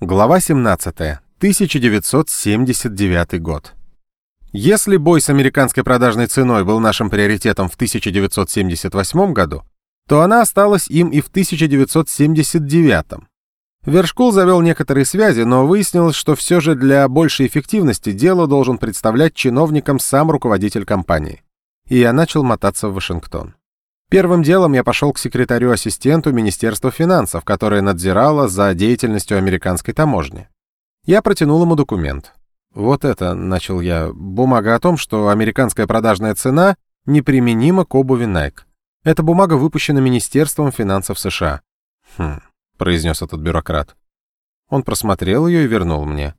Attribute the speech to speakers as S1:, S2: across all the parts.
S1: Глава 17. 1979 год. Если бой с американской продажной ценой был нашим приоритетом в 1978 году, то она осталась им и в 1979. Вершкул завел некоторые связи, но выяснилось, что все же для большей эффективности дело должен представлять чиновникам сам руководитель компании. И я начал мотаться в Вашингтон. Первым делом я пошел к секретарю-ассистенту Министерства финансов, которое надзирало за деятельностью американской таможни. Я протянул ему документ. Вот это, начал я, бумага о том, что американская продажная цена неприменима к обуви Nike. Эта бумага выпущена Министерством финансов США. Хм, произнес этот бюрократ. Он просмотрел ее и вернул мне.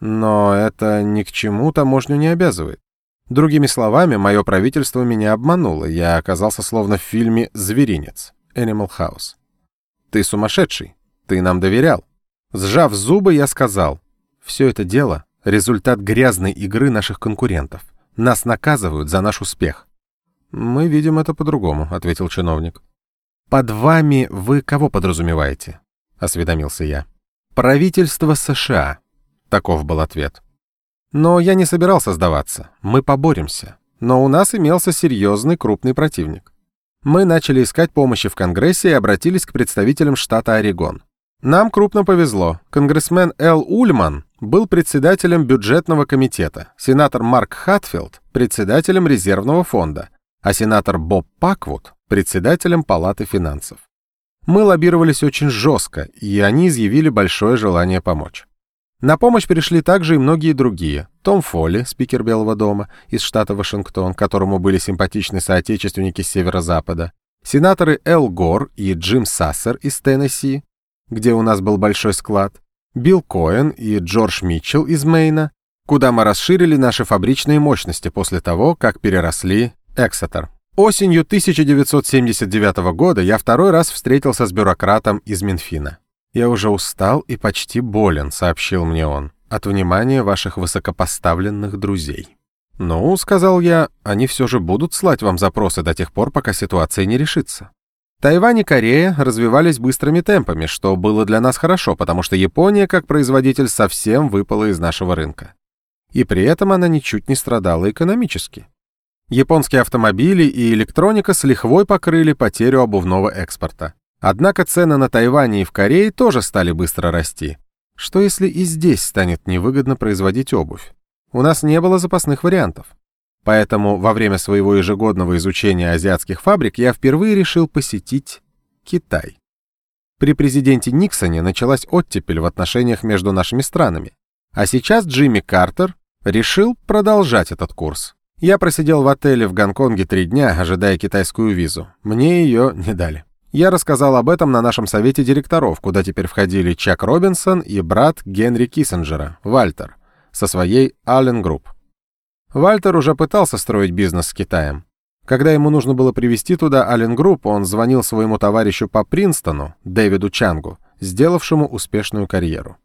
S1: Но это ни к чему таможню не обязывает. Другими словами, мое правительство меня обмануло. Я оказался словно в фильме «Зверинец» Animal House. «Ты сумасшедший. Ты нам доверял». Сжав зубы, я сказал, «Все это дело — результат грязной игры наших конкурентов. Нас наказывают за наш успех». «Мы видим это по-другому», — ответил чиновник. «Под вами вы кого подразумеваете?» — осведомился я. «Правительство США», — таков был ответ. Но я не собирался сдаваться. Мы поборемся. Но у нас имелся серьезный крупный противник. Мы начали искать помощи в Конгрессе и обратились к представителям штата Орегон. Нам крупно повезло. Конгрессмен Эл Ульман был председателем бюджетного комитета, сенатор Марк Хатфилд – председателем резервного фонда, а сенатор Боб Паквуд – председателем палаты финансов. Мы лоббировались очень жестко, и они изъявили большое желание помочь. На помощь пришли также и многие другие. Том Фолли, спикер Белого дома из штата Вашингтон, которому были симпатичны соотечественники с северо-запада, сенаторы Эл Гор и Джим Сассер из Теннесси, где у нас был большой склад, Билл Коэн и Джордж Митчелл из Мейна, куда мы расширили наши фабричные мощности после того, как переросли Эксетер. Осенью 1979 года я второй раз встретился с бюрократом из Минфина. «Я уже устал и почти болен», — сообщил мне он, «от внимания ваших высокопоставленных друзей». «Ну», — сказал я, — «они все же будут слать вам запросы до тех пор, пока ситуация не решится». Тайвань и Корея развивались быстрыми темпами, что было для нас хорошо, потому что Япония, как производитель, совсем выпала из нашего рынка. И при этом она ничуть не страдала экономически. Японские автомобили и электроника с лихвой покрыли потерю обувного экспорта. Однако цены на Тайване и в Корее тоже стали быстро расти. Что если и здесь станет невыгодно производить обувь? У нас не было запасных вариантов. Поэтому во время своего ежегодного изучения азиатских фабрик я впервые решил посетить Китай. При президенте Никсоне началась оттепель в отношениях между нашими странами. А сейчас Джимми Картер решил продолжать этот курс. Я просидел в отеле в Гонконге три дня, ожидая китайскую визу. Мне ее не дали. Я рассказал об этом на нашем совете директоров, куда теперь входили Чак Робинсон и брат Генри Киссинджера, Вальтер, со своей Allen Group. Вальтер уже пытался строить бизнес с Китаем. Когда ему нужно было привести туда Allen Group, он звонил своему товарищу по Принстону, Дэвиду Чангу, сделавшему успешную карьеру.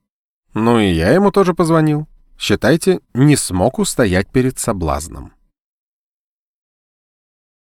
S1: Ну и я ему тоже позвонил. Считайте, не смог устоять перед соблазном.